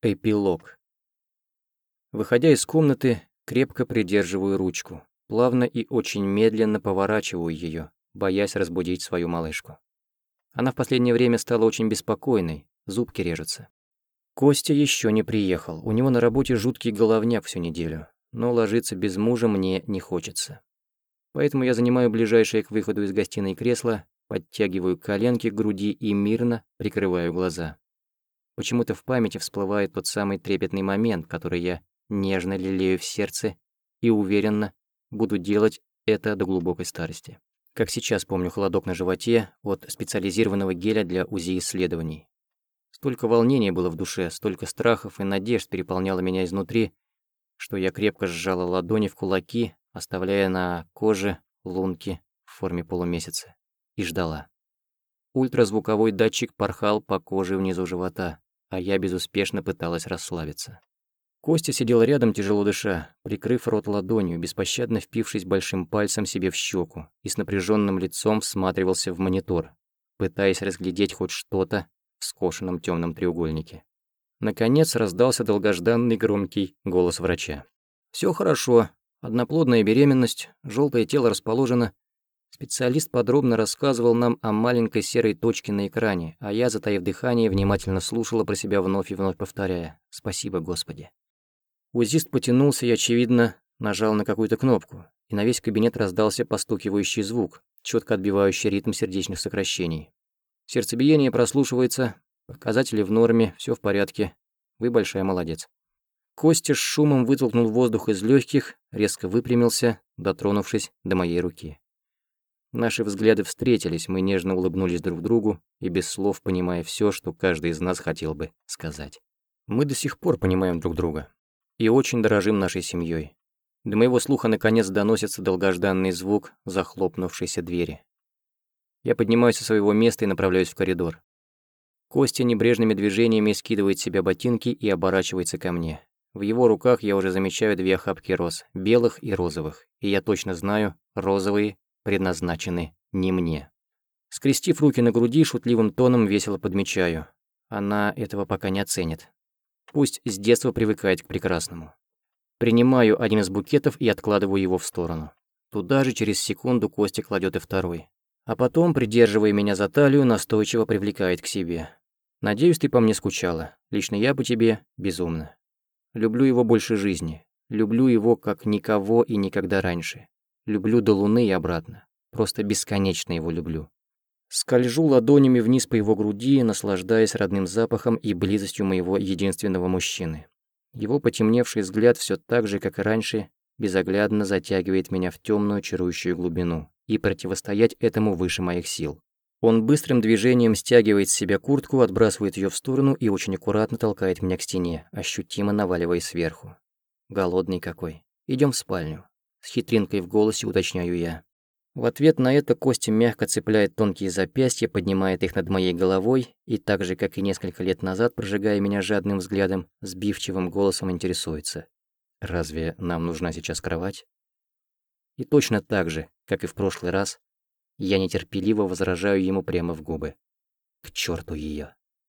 Эпилог. Выходя из комнаты, крепко придерживаю ручку, плавно и очень медленно поворачиваю ее, боясь разбудить свою малышку. Она в последнее время стала очень беспокойной, зубки режутся. Костя еще не приехал, у него на работе жуткий головняк всю неделю, но ложиться без мужа мне не хочется. Поэтому я занимаю ближайшее к выходу из гостиной кресло, подтягиваю коленки к груди и мирно прикрываю глаза. Почему-то в памяти всплывает тот самый трепетный момент, который я нежно лелею в сердце и уверенно буду делать это до глубокой старости. Как сейчас помню холодок на животе от специализированного геля для УЗИ-исследований. Столько волнения было в душе, столько страхов и надежд переполняло меня изнутри, что я крепко сжала ладони в кулаки, оставляя на коже лунки в форме полумесяца, и ждала. Ультразвуковой датчик порхал по коже внизу живота а я безуспешно пыталась расслабиться. Костя сидел рядом, тяжело дыша, прикрыв рот ладонью, беспощадно впившись большим пальцем себе в щеку и с напряженным лицом всматривался в монитор, пытаясь разглядеть хоть что-то в скошенном темном треугольнике. Наконец раздался долгожданный громкий голос врача. Все хорошо. Одноплодная беременность, желтое тело расположено Специалист подробно рассказывал нам о маленькой серой точке на экране, а я, затаив дыхание, внимательно слушала про себя вновь и вновь повторяя «Спасибо, Господи». Узист потянулся и, очевидно, нажал на какую-то кнопку, и на весь кабинет раздался постукивающий звук, четко отбивающий ритм сердечных сокращений. Сердцебиение прослушивается, показатели в норме, все в порядке. Вы большая молодец. Костя с шумом вытолкнул воздух из легких, резко выпрямился, дотронувшись до моей руки. Наши взгляды встретились, мы нежно улыбнулись друг другу и без слов понимая все, что каждый из нас хотел бы сказать. Мы до сих пор понимаем друг друга и очень дорожим нашей семьей. До моего слуха наконец доносится долгожданный звук захлопнувшейся двери. Я поднимаюсь со своего места и направляюсь в коридор. Костя небрежными движениями скидывает с себя ботинки и оборачивается ко мне. В его руках я уже замечаю две охапки роз, белых и розовых, и я точно знаю, розовые предназначены не мне. Скрестив руки на груди, шутливым тоном весело подмечаю. Она этого пока не оценит. Пусть с детства привыкает к прекрасному. Принимаю один из букетов и откладываю его в сторону. Туда же через секунду Костя кладет и второй. А потом, придерживая меня за талию, настойчиво привлекает к себе. Надеюсь, ты по мне скучала. Лично я по тебе безумно. Люблю его больше жизни. Люблю его как никого и никогда раньше. Люблю до луны и обратно. Просто бесконечно его люблю. Скольжу ладонями вниз по его груди, наслаждаясь родным запахом и близостью моего единственного мужчины. Его потемневший взгляд все так же, как и раньше, безоглядно затягивает меня в темную чарующую глубину, и противостоять этому выше моих сил. Он быстрым движением стягивает с себя куртку, отбрасывает ее в сторону и очень аккуратно толкает меня к стене, ощутимо наваливаясь сверху. Голодный какой. Идем в спальню. С хитринкой в голосе уточняю я. В ответ на это Костя мягко цепляет тонкие запястья, поднимает их над моей головой и так же, как и несколько лет назад, прожигая меня жадным взглядом, сбивчивым голосом интересуется. «Разве нам нужна сейчас кровать?» И точно так же, как и в прошлый раз, я нетерпеливо возражаю ему прямо в губы. К черту ее.